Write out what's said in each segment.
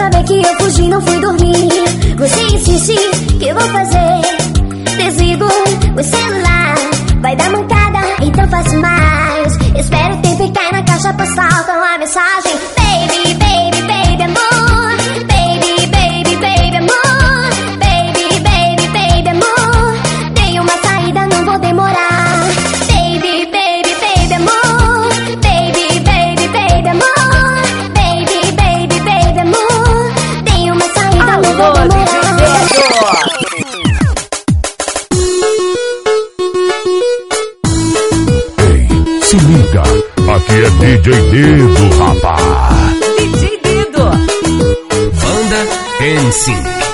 saber que eu fugi, não fui dormir. Você insiste que eu vou fazer. Desligo o celular, vai dar mancada, então faço mais. Espero o tempo e cai na caixa postal com a mensagem: Baby, baby, baby, amor. DJ Dido, rapaz. DJ Dido. Banda Dancing.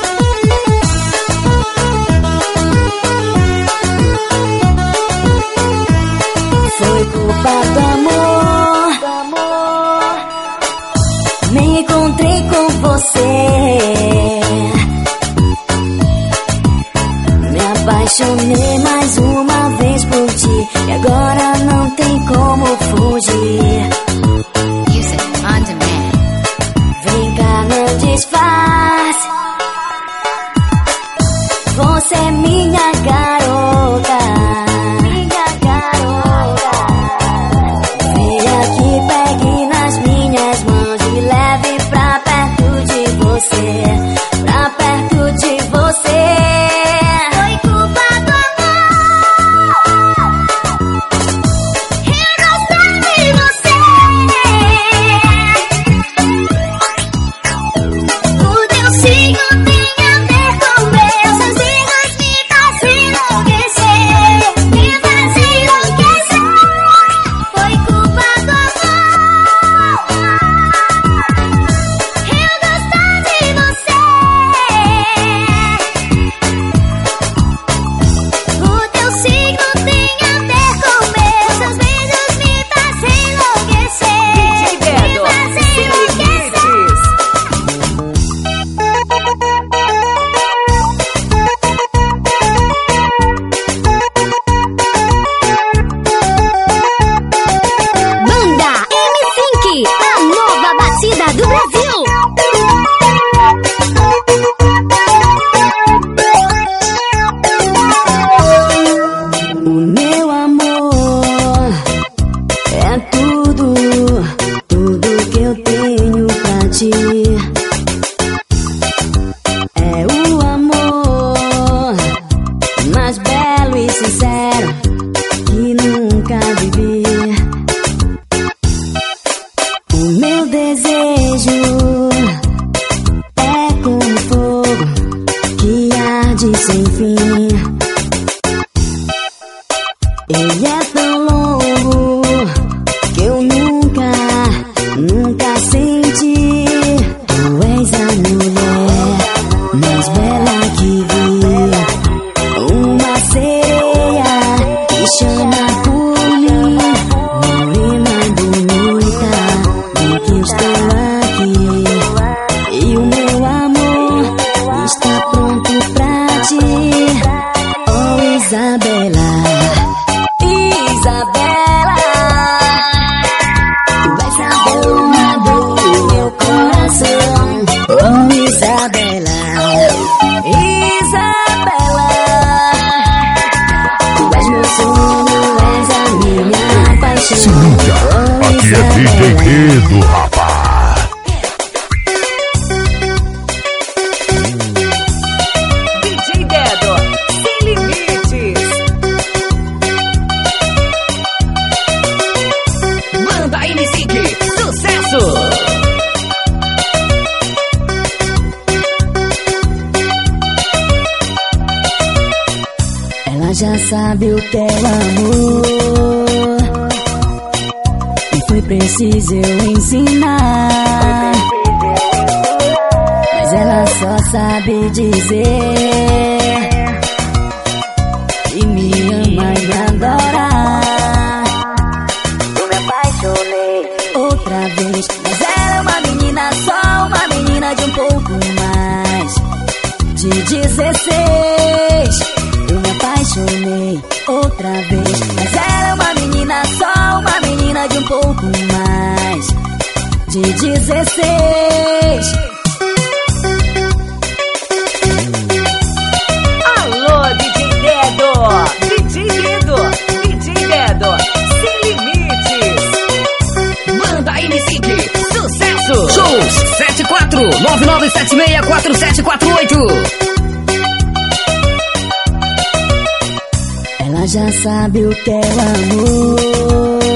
de sem fim. Ele é tão longe. vocês. Alô, DJ Dedo, DJ Dedo, DJ Dedo, sem limites. Manda aí, me Micique, sucesso. Shows 74 Ela já sabe o que é o amor.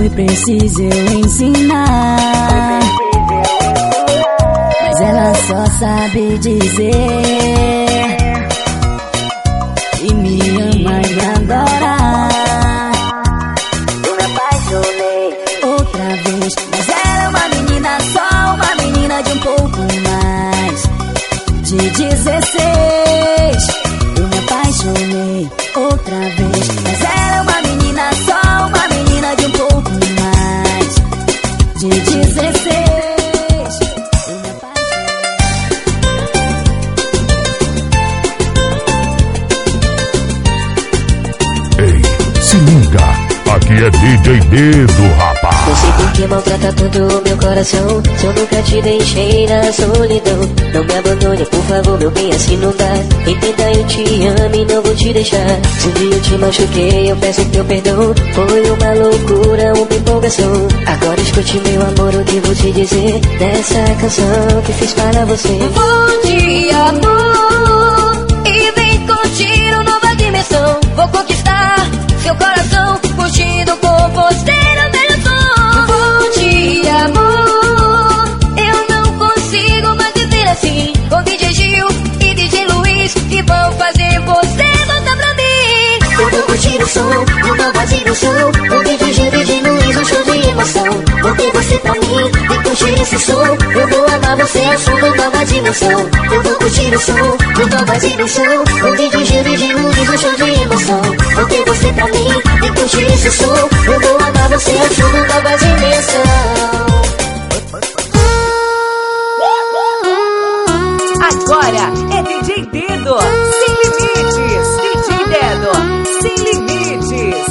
Foi preciso eu ensinar. Mas ela só sabe dizer. E me ama e adora. Aqui é DJ Dedo, rapaz. Não sei por que maltrata tanto o meu coração. Se eu nunca te deixei na solidão. Não me abandone, por favor, meu bem, assim não dá. Entenda, eu te amo e não vou te deixar. Se um dia eu te machuquei, eu peço teu perdão. Foi uma loucura, uma empolgação. Agora escute, meu amor, o que vou te dizer. Dessa canção que fiz para você. Vou te amor e vem curtir uma nova dimensão. Vou conquistar seu coração, com você no meu som. Vou te amor, eu não consigo mais viver assim. Com DJ Gil e DJ Luiz que vão fazer você voltar pra mim. Eu vou curtir o som, uma nova dimensão. O DJ Gil, DJ Luiz, um show de emoção. Vou ter curtir esse som. Eu vou amar você, é som de nova dimensão. Eu vou curtir o som, de nova dimensão. O DJ Gil, DJ Luiz, um show de emoção. Vou ter você pra mim, vem curtir esse som. Eu vou amar você, é som de nova dimensão. Agora é DJ Dedo, sem limites. DJ Dedo, sem limites.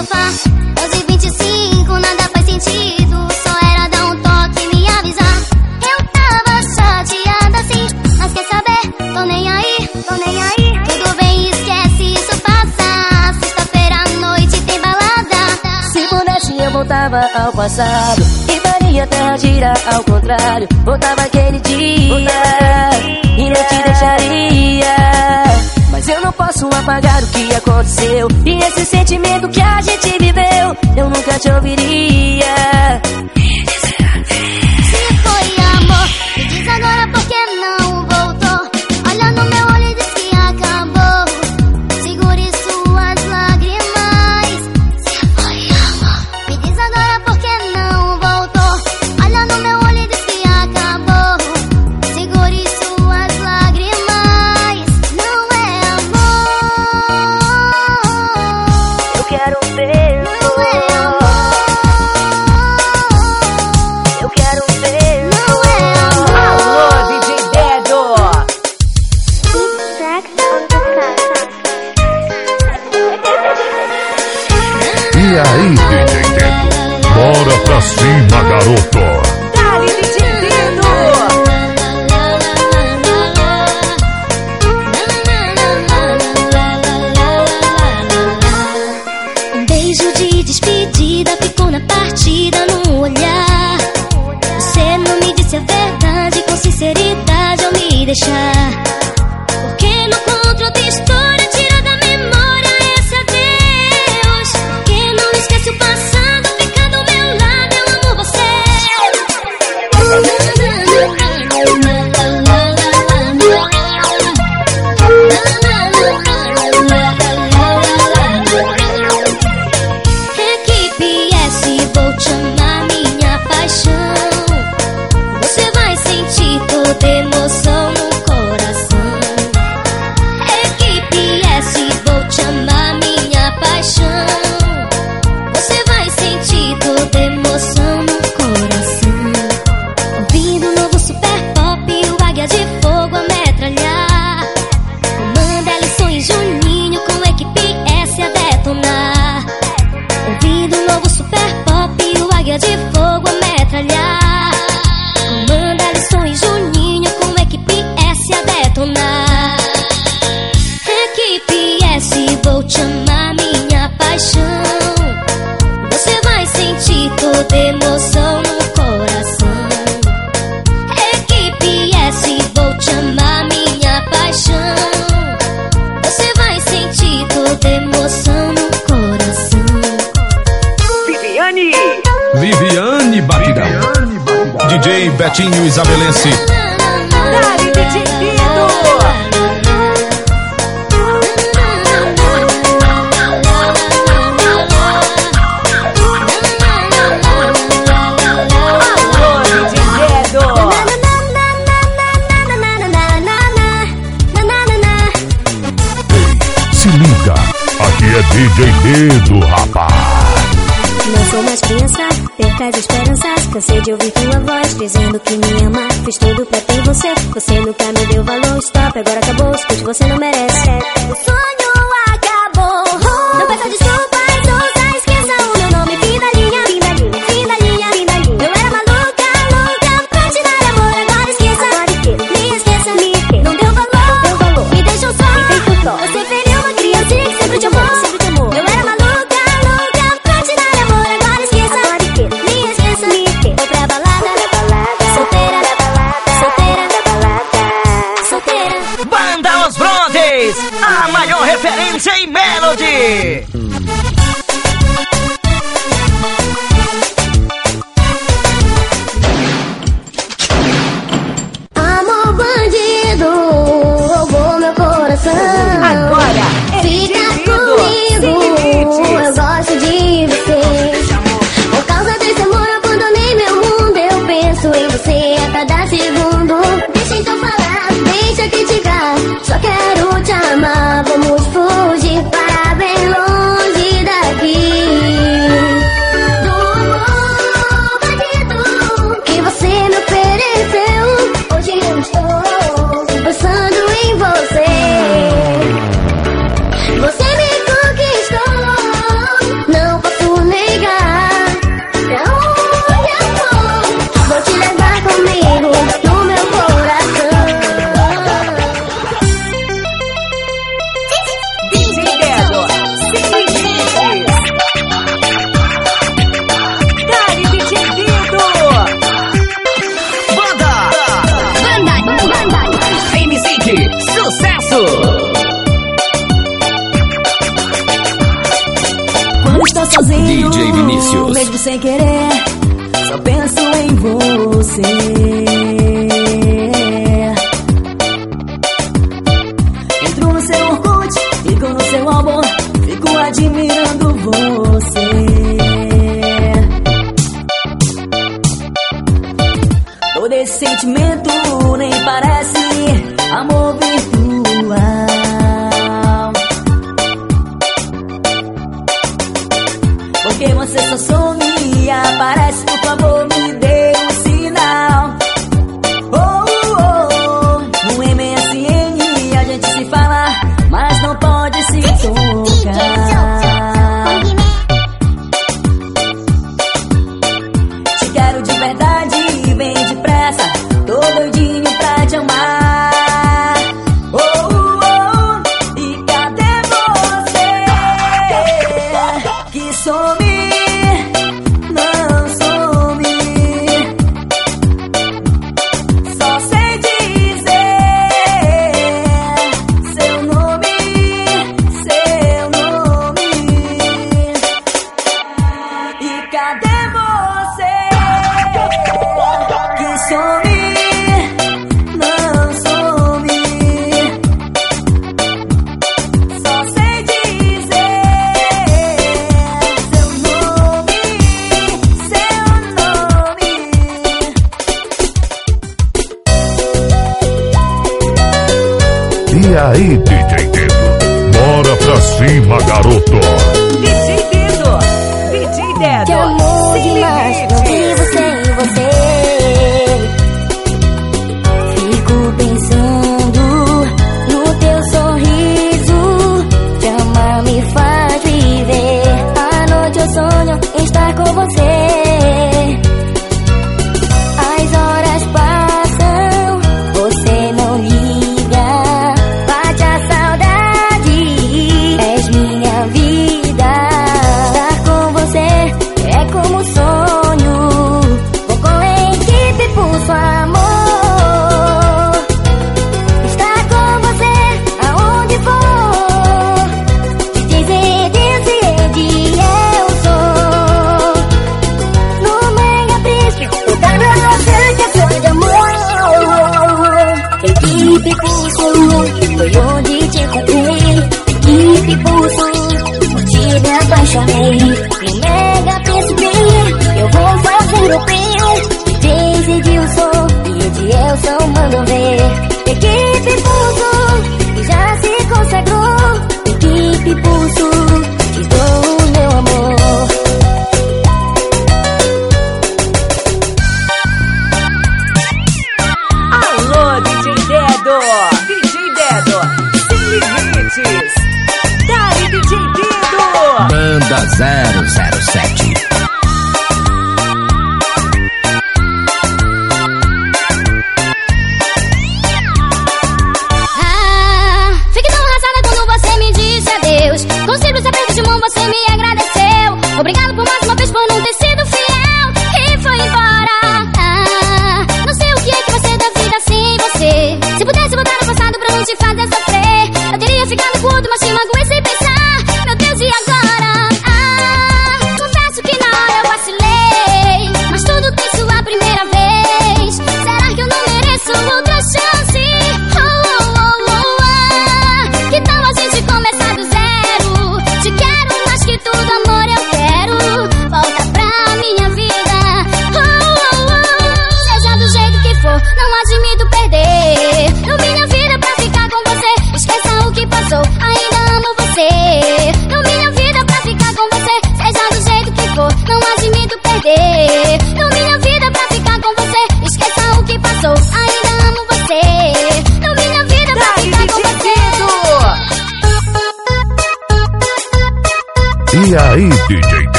Sofá. 11h25, nada faz sentido, só era dar um toque e me avisar. Eu tava chateada sim, mas quer saber? Tô nem aí, tô nem aí. Tudo bem, esquece, isso passa. Sexta-feira à noite tem balada. Se pudesse eu voltava ao passado E faria a terra girar ao contrário Voltava aquele dia E não te deixaria eu não posso apagar o que aconteceu. E esse sentimento que a gente viveu Eu nunca te ouviria. Se foi amor, me diz agora por que não despedida ficou na partida no olhar. Você não me disse a verdade com sinceridade ao me deixar. Viviane. Batidão. DJ Betinho Isabelense. Dali, DJ Dedo. Alô, DJ Dedo. Se liga, aqui é DJ Dedo, rapaz sou mais criança, perca as esperanças. Cansei de ouvir tua voz dizendo que me ama. Fiz tudo pra ter você, você nunca me deu valor. Stop, agora acabou, escute, você não merece. Sonho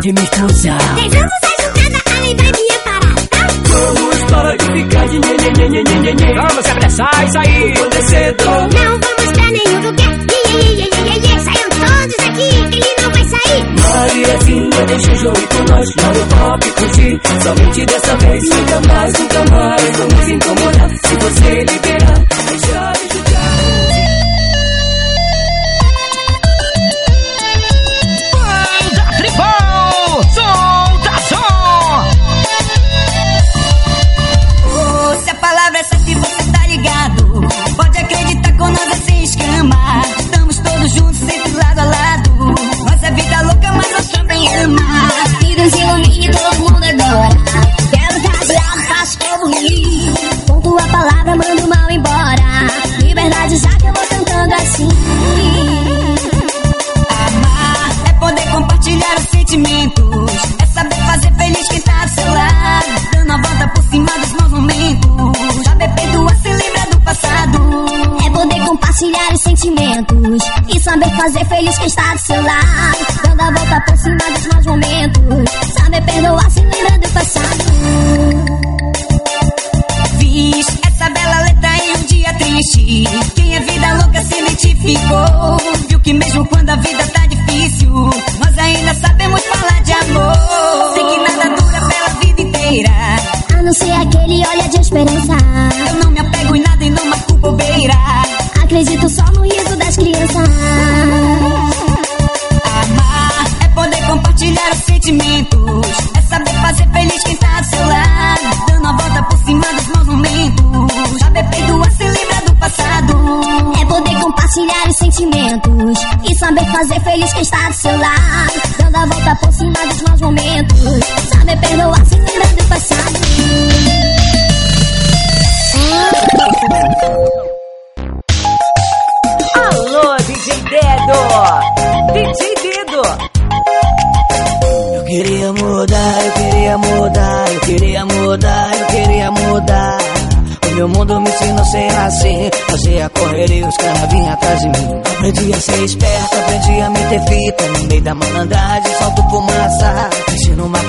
de me expulsar. Tem anos ajudada a lembrar de é parar, tá? Vamos para de ficar de nhe, nhe, nhe, nhe, nhe, nhe. Vamos se apressar e sair quando é. Não vamos pra nenhum lugar. Iê, iê, iê, iê, iê, Saiam todos aqui, ele não vai sair. Mariazinha, deixa o jogo com nós. Lá no pop somente dessa vez. Nunca mais, nunca mais vamos incomodar. Se você ligar. e saber fazer feliz quem está do seu lado. Dando a volta por cima dos maus momentos, saber perdoar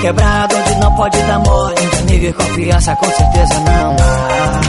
Quebrado onde não pode dar mole. Nível confiança com certeza não há.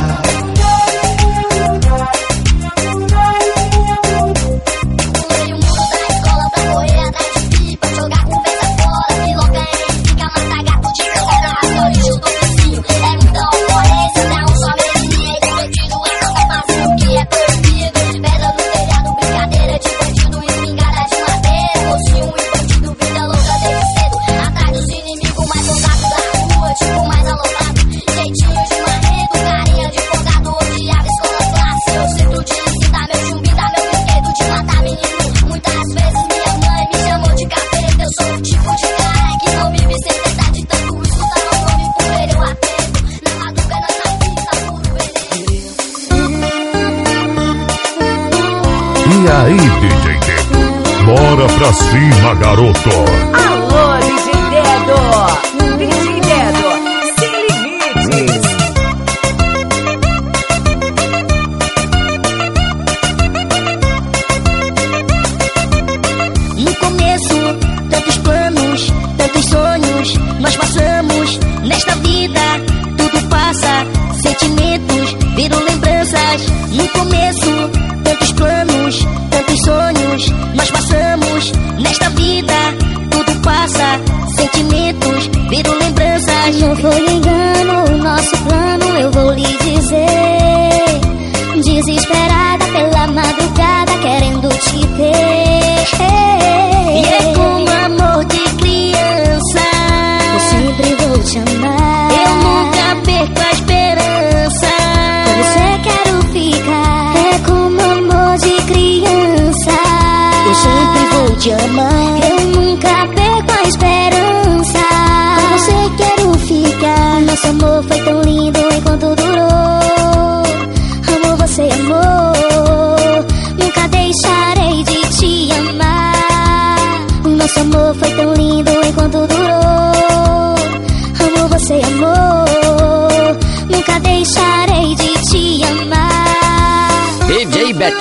garoto.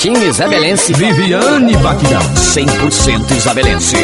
Tim Isabelense. Viviane Baquinal. 100% Isabelense.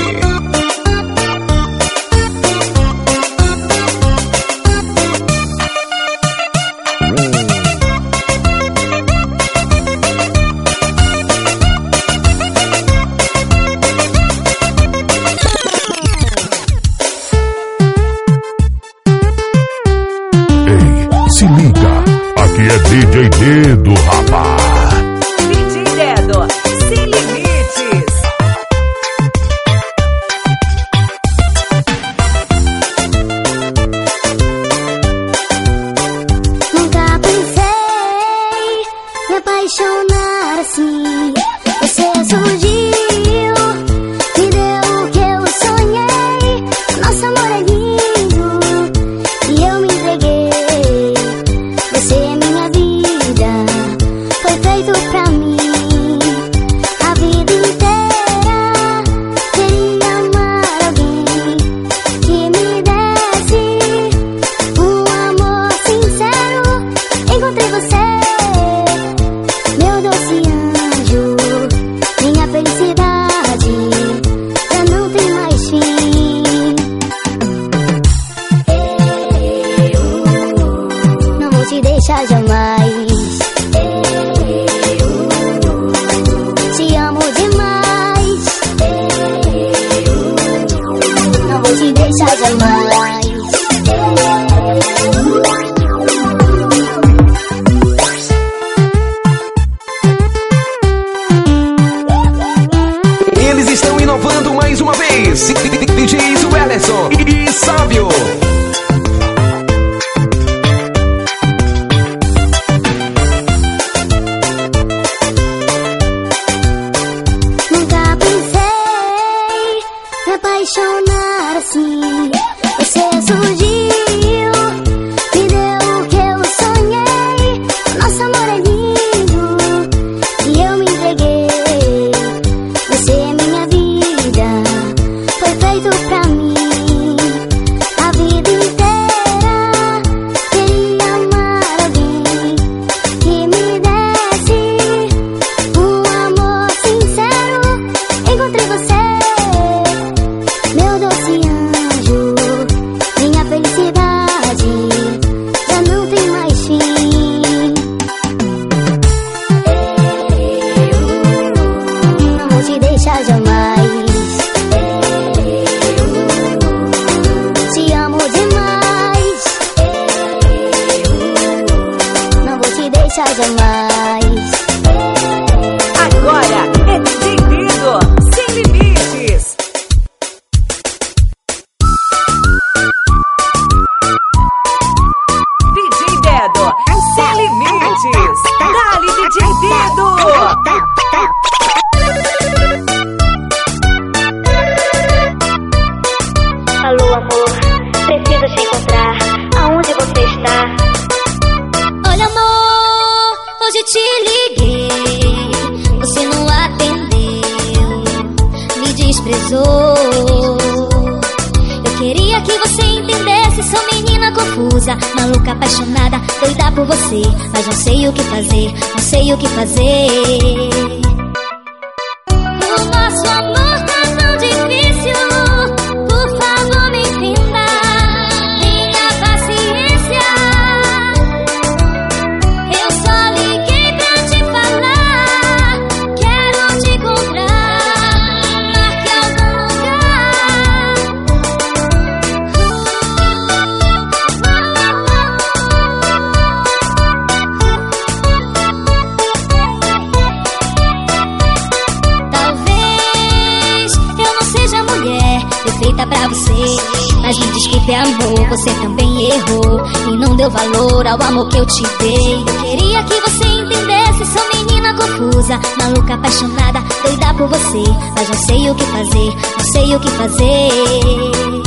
você. Mas me diz que te amor, você também errou. E não deu valor ao amor que eu te dei. Eu queria que você entendesse, sou menina confusa, maluca, apaixonada, doida por você. Mas não sei o que fazer, não sei o que fazer.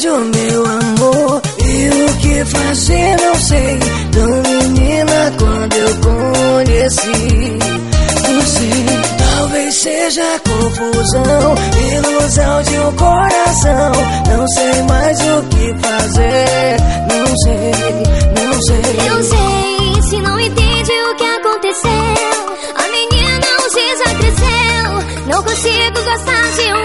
verdade, o meu amor. E o que fazer, não sei. Tão menina quando eu conheci. Você talvez seja confusão, ilusão de um coração. Não sei mais o que fazer. Não sei, não sei. Não sei se não entende o que aconteceu. A menina hoje já cresceu. Não consigo gostar de um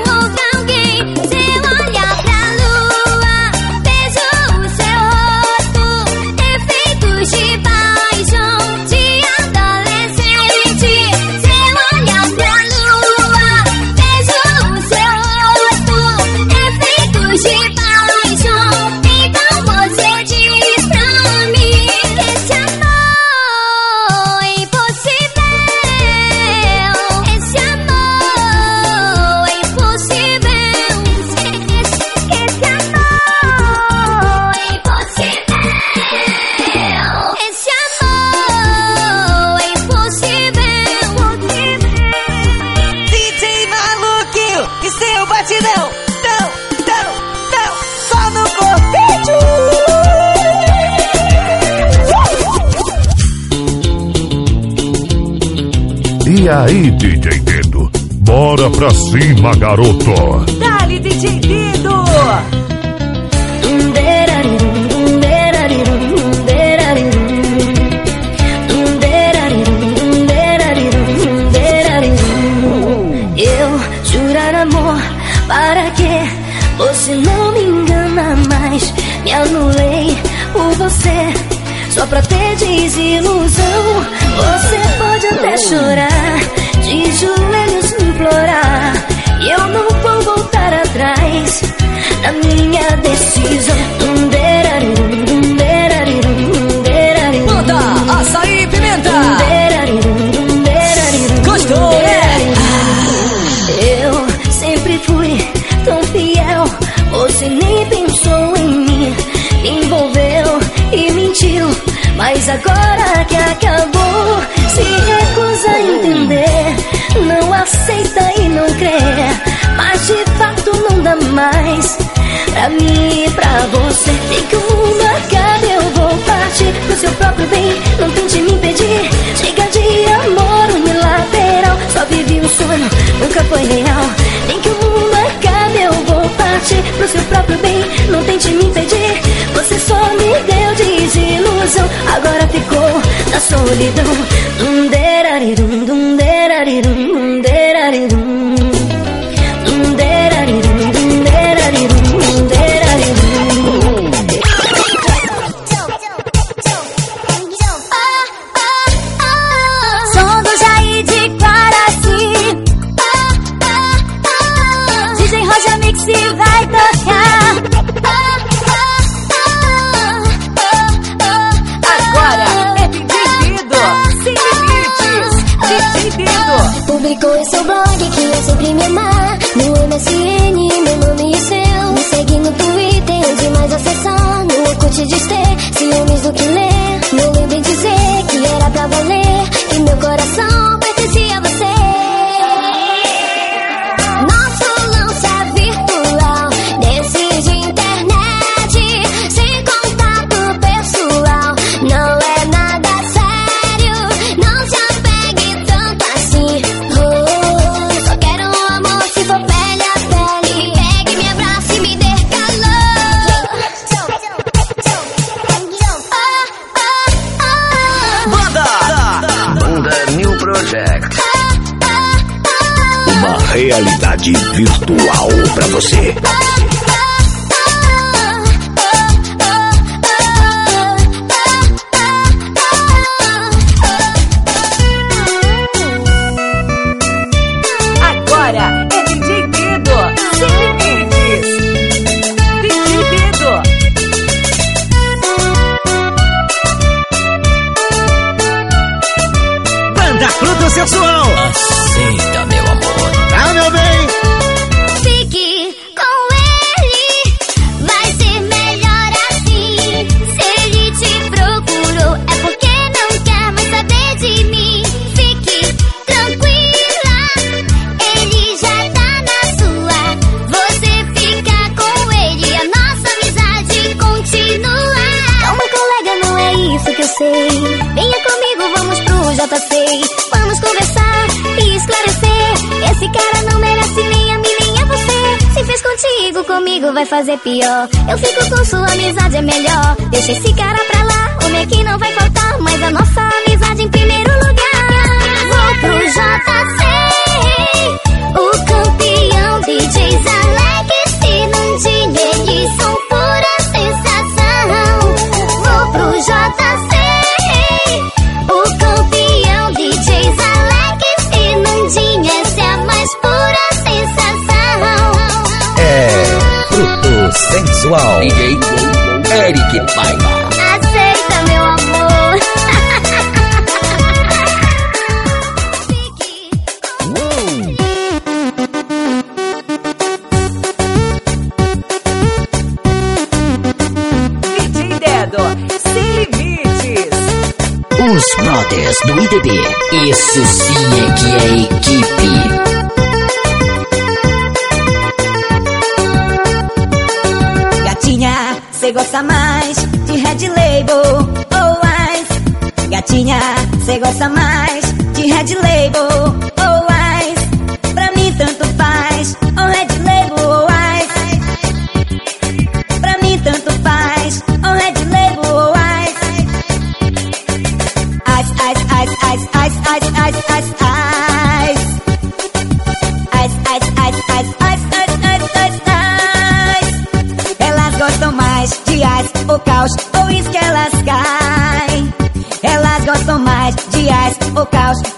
Fala Garoto. Atrás da minha decisão. Manda açaí e pimenta. Gostou, né? Eu sempre fui tão fiel. Você nem pensou em mim, me envolveu e mentiu. Mas agora que acabou, se recusa a entender. Mais pra mim e pra você. Tem que o mundo acabe, eu vou partir pro seu próprio bem. Não tente me impedir. Chega de amor unilateral. Só vivi um sonho, nunca foi real. Nem que o mundo acabe, eu vou partir pro seu próprio bem. Não tente me impedir. Você só me deu desilusão. Agora ficou na solidão. Dum derarirum, dum derarirum, dum derarirum. Dum derarirum, Em seu blog que eu sempre me amar No MSN, sei. Venha comigo, vamos pro JC. Vamos conversar e esclarecer. Esse cara não merece nem a mim, nem a você. Se fez contigo, comigo vai fazer pior. Eu fico com sua amizade, é melhor. Deixa esse cara pra lá, homem aqui não vai faltar. Mas a nossa amizade em primeiro lugar. Vou pro JC, o campeão DJs DJ Eric Paiva. Aceita, meu amor. DJ Dedo, sem limites. Os brothers do IDB. Isso sim é que é equipe. Gosta mais de Red Label ou Ice? Gatinha, cê gosta mais de Red Label holocausto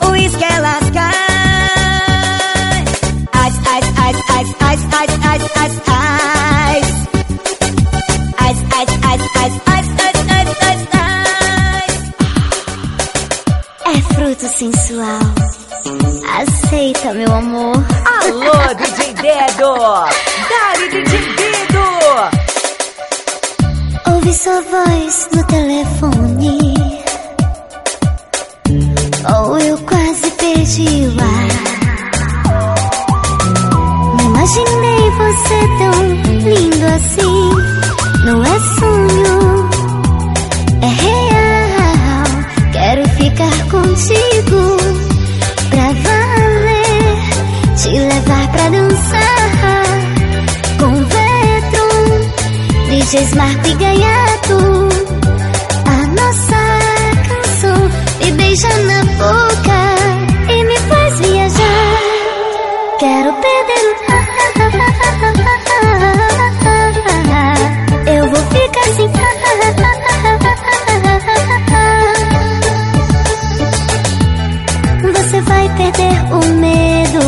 perder o medo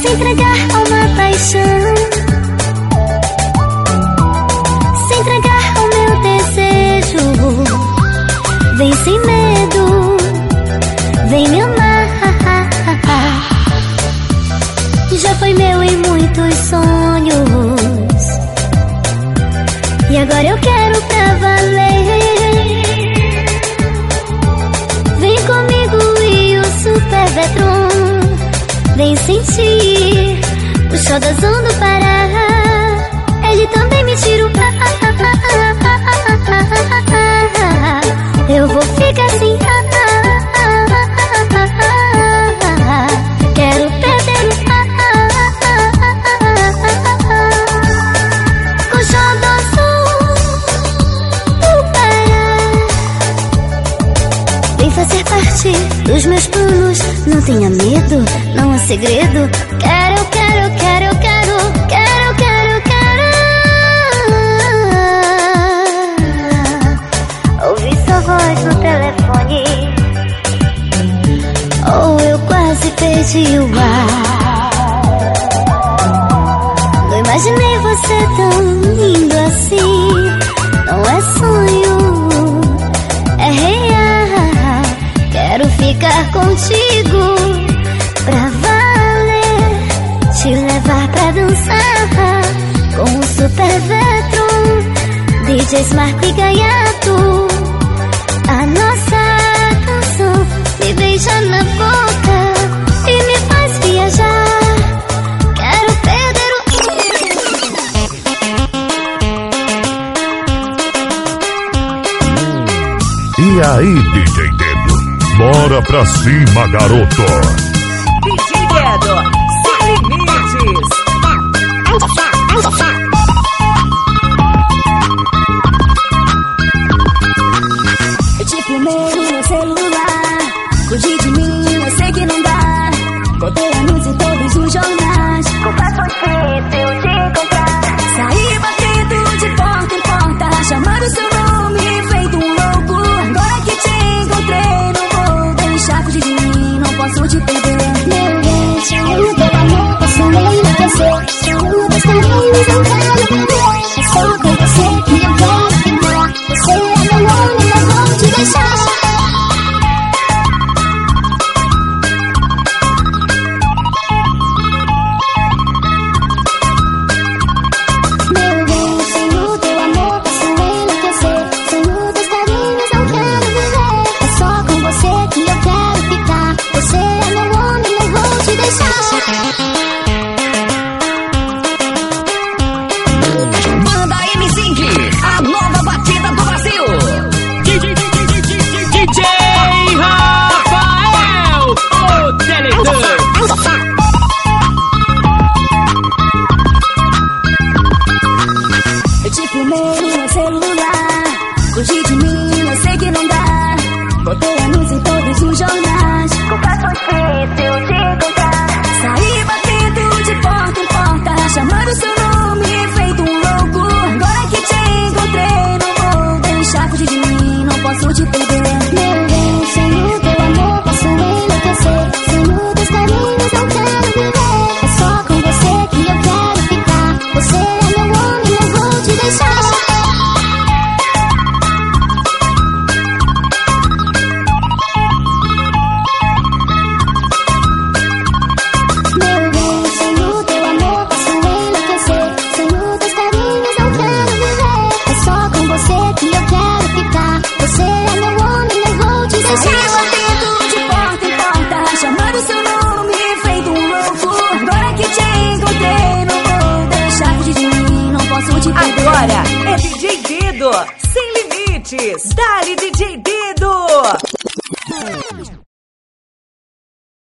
Se entregar a uma paixão se entregar ao meu desejo. Vem sem medo, vem me amar. Já foi meu em muitos sonhos. E agora eu quero Vem sentir o Zona do Pará. Ele também me tira o Eu vou ficar assim Quero perder o O show do sul do Pará Vem fazer parte dos meus planos Não tenha medo, não há segredo. Quero, quero, quero, quero Quero, quero, quero. Ouvi sua voz no telefone. Oh, eu quase perdi o ar. Não imaginei você tão lindo assim. Não é sonho, é real. Quero ficar contigo Marco e Gaiato A nossa canção me beija na boca e me faz viajar Quero perder E aí, DJ Dedo? Bora pra cima, garoto!